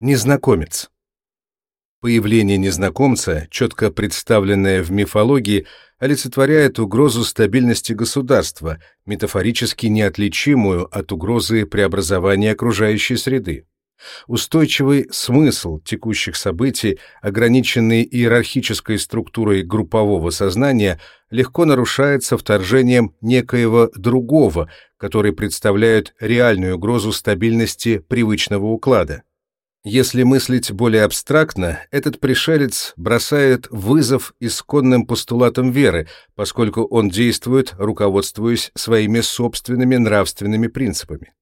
Незнакомец. Появление незнакомца, четко представленное в мифологии, олицетворяет угрозу стабильности государства, метафорически неотличимую от угрозы преобразования окружающей среды. Устойчивый смысл текущих событий, ограниченный иерархической структурой группового сознания, легко нарушается вторжением некоего другого, который представляет реальную угрозу стабильности привычного уклада. Если мыслить более абстрактно, этот пришелец бросает вызов исконным постулатам веры, поскольку он действует, руководствуясь своими собственными нравственными принципами.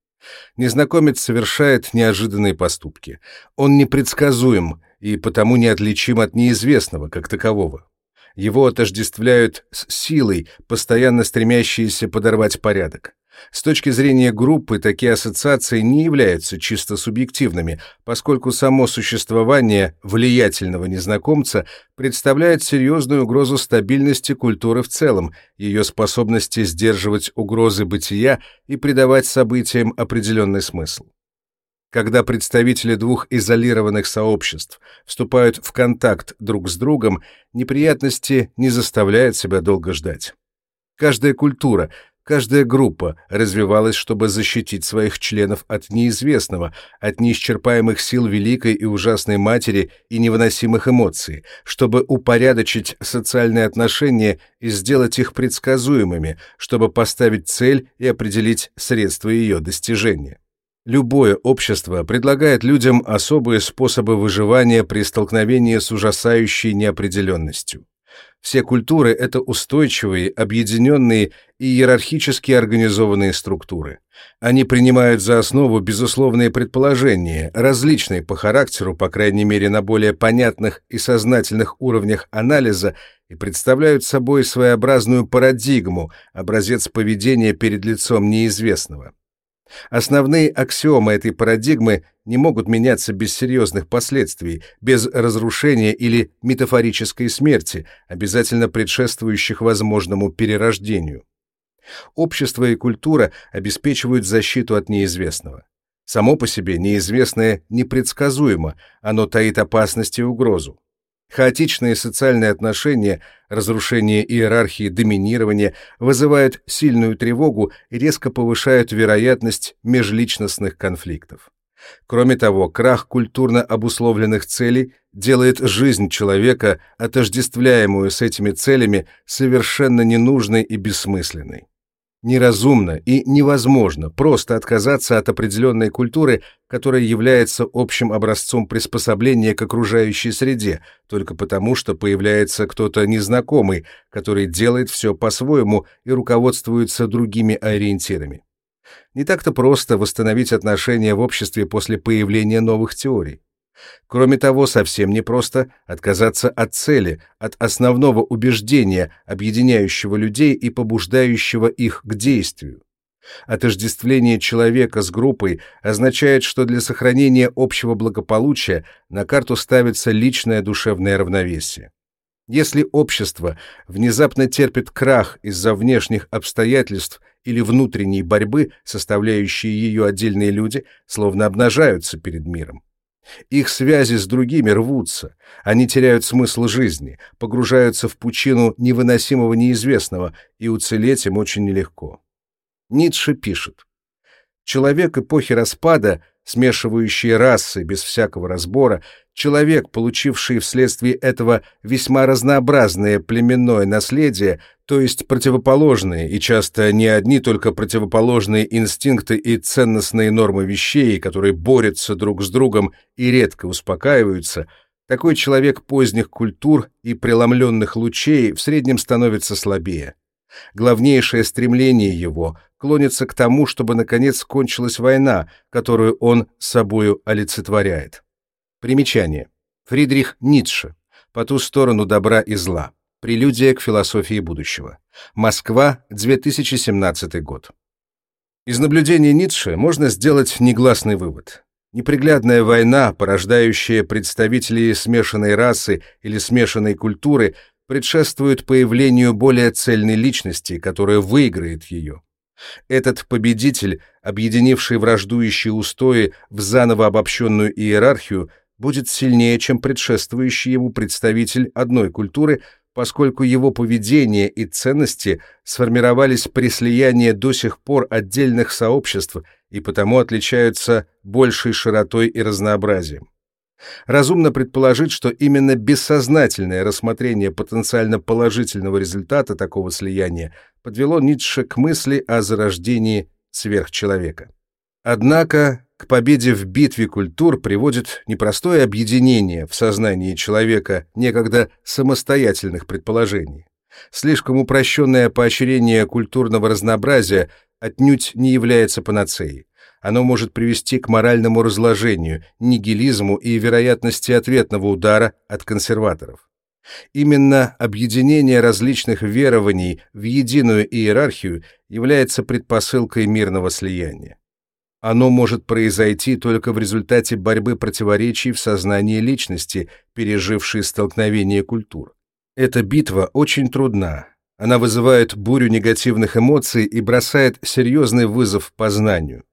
Незнакомец совершает неожиданные поступки. Он непредсказуем и потому неотличим от неизвестного как такового. Его отождествляют с силой, постоянно стремящейся подорвать порядок. С точки зрения группы такие ассоциации не являются чисто субъективными, поскольку само существование влиятельного незнакомца представляет серьезную угрозу стабильности культуры в целом, ее способности сдерживать угрозы бытия и придавать событиям определенный смысл. Когда представители двух изолированных сообществ вступают в контакт друг с другом, неприятности не заставляют себя долго ждать. Каждая культура, Каждая группа развивалась, чтобы защитить своих членов от неизвестного, от неисчерпаемых сил великой и ужасной матери и невыносимых эмоций, чтобы упорядочить социальные отношения и сделать их предсказуемыми, чтобы поставить цель и определить средства ее достижения. Любое общество предлагает людям особые способы выживания при столкновении с ужасающей неопределенностью. Все культуры — это устойчивые, объединенные и иерархически организованные структуры. Они принимают за основу безусловные предположения, различные по характеру, по крайней мере на более понятных и сознательных уровнях анализа, и представляют собой своеобразную парадигму, образец поведения перед лицом неизвестного. Основные аксиомы этой парадигмы не могут меняться без серьезных последствий, без разрушения или метафорической смерти, обязательно предшествующих возможному перерождению. Общество и культура обеспечивают защиту от неизвестного. Само по себе неизвестное непредсказуемо, оно таит опасность и угрозу. Хаотичные социальные отношения, разрушение иерархии доминирования вызывают сильную тревогу и резко повышают вероятность межличностных конфликтов. Кроме того, крах культурно обусловленных целей делает жизнь человека, отождествляемую с этими целями, совершенно ненужной и бессмысленной. Неразумно и невозможно просто отказаться от определенной культуры, которая является общим образцом приспособления к окружающей среде, только потому, что появляется кто-то незнакомый, который делает все по-своему и руководствуется другими ориентирами. Не так-то просто восстановить отношения в обществе после появления новых теорий. Кроме того, совсем непросто отказаться от цели, от основного убеждения, объединяющего людей и побуждающего их к действию. Отождествление человека с группой означает, что для сохранения общего благополучия на карту ставится личное душевное равновесие. Если общество внезапно терпит крах из-за внешних обстоятельств или внутренней борьбы, составляющие ее отдельные люди, словно обнажаются перед миром. Их связи с другими рвутся, они теряют смысл жизни, погружаются в пучину невыносимого неизвестного, и уцелеть им очень нелегко. Ницше пишет. Человек эпохи распада, смешивающий расы без всякого разбора, человек, получивший вследствие этого весьма разнообразное племенное наследие, то есть противоположные и часто не одни только противоположные инстинкты и ценностные нормы вещей, которые борются друг с другом и редко успокаиваются, такой человек поздних культур и преломленных лучей в среднем становится слабее. Главнейшее стремление его клонится к тому, чтобы наконец кончилась война, которую он собою олицетворяет. Примечание. Фридрих Ницше. По ту сторону добра и зла. Прелюдия к философии будущего. Москва, 2017 год. Из наблюдения Ницше можно сделать негласный вывод. Неприглядная война, порождающая представителей смешанной расы или смешанной культуры, предшествует появлению более цельной личности, которая выиграет ее. Этот победитель, объединивший враждующие устои в заново обобщенную иерархию, будет сильнее, чем предшествующий ему представитель одной культуры, поскольку его поведение и ценности сформировались при слиянии до сих пор отдельных сообществ и потому отличаются большей широтой и разнообразием. Разумно предположить, что именно бессознательное рассмотрение потенциально положительного результата такого слияния подвело Ницше к мысли о зарождении сверхчеловека. Однако к победе в битве культур приводит непростое объединение в сознании человека некогда самостоятельных предположений. Слишком упрощенное поощрение культурного разнообразия отнюдь не является панацеей. Оно может привести к моральному разложению, нигилизму и вероятности ответного удара от консерваторов. Именно объединение различных верований в единую иерархию является предпосылкой мирного слияния. Оно может произойти только в результате борьбы противоречий в сознании личности, пережившей столкновение культур. Эта битва очень трудна. Она вызывает бурю негативных эмоций и бросает серьезный вызов познанию.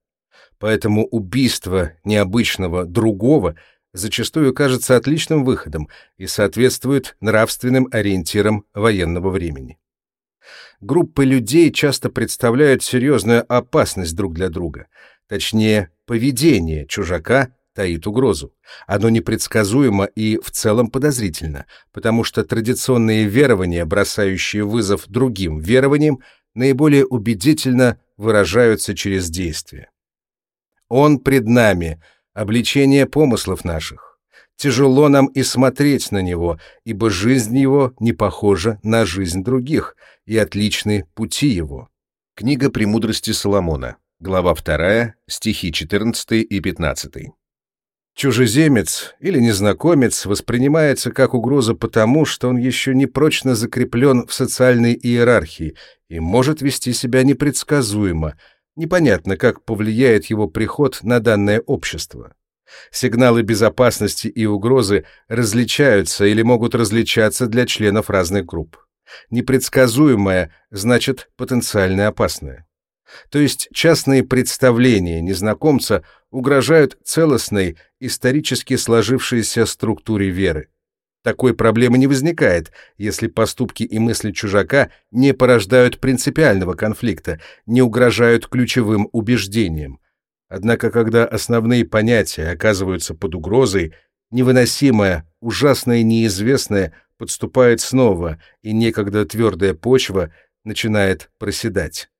Поэтому убийство необычного другого зачастую кажется отличным выходом и соответствует нравственным ориентирам военного времени. Группы людей часто представляют серьезную опасность друг для друга. Точнее, поведение чужака таит угрозу. Оно непредсказуемо и в целом подозрительно, потому что традиционные верования, бросающие вызов другим верованиям, наиболее убедительно выражаются через действие. Он пред нами, обличение помыслов наших. Тяжело нам и смотреть на него, ибо жизнь его не похожа на жизнь других, и отличны пути его. Книга «Премудрости Соломона», глава 2, стихи 14 и 15. Чужеземец или незнакомец воспринимается как угроза потому, что он еще не прочно закреплен в социальной иерархии и может вести себя непредсказуемо, Непонятно, как повлияет его приход на данное общество. Сигналы безопасности и угрозы различаются или могут различаться для членов разных групп. Непредсказуемое значит потенциально опасное. То есть частные представления незнакомца угрожают целостной, исторически сложившейся структуре веры. Такой проблемы не возникает, если поступки и мысли чужака не порождают принципиального конфликта, не угрожают ключевым убеждениям. Однако, когда основные понятия оказываются под угрозой, невыносимое, ужасное неизвестное подступает снова, и некогда твердая почва начинает проседать.